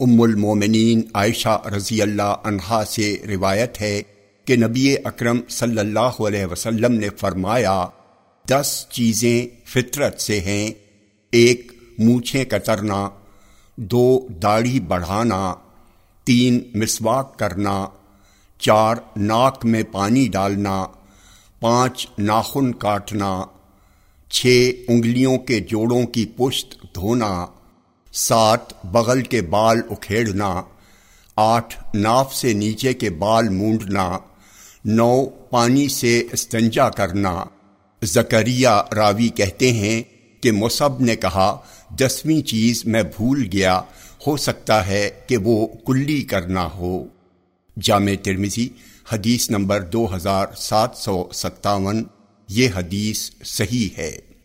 ام المومنین عائشہ رضی اللہ عنہا سے روایت ہے کہ نبی اکرم صلی اللہ علیہ وسلم نے فرمایا، دس چیزیں فطرت سے ہیں، ایک مونچھیں کترنا، دو داڑھی بڑھانا، تین مسواک کرنا، چار ناک میں پانی ڈالنا، پانچ ناخن کاٹنا، چھ انگلیوں کے جوڑوں کی پشت دھونا۔ سات بغل کے بال اکھیڑنا، آٹھ ناف سے نیچے کے بال مونڈنا، نو پانی سے استنجا کرنا۔ زکریہ راوی کہتے ہیں کہ مصب نے کہا دسویں چیز میں بھول گیا، ہو سکتا ہے کہ وہ کلی کرنا ہو۔ جامع ترمیزی حدیث نمبر دو ہزار سات سو ستاون، یہ حدیث صحیح ہے۔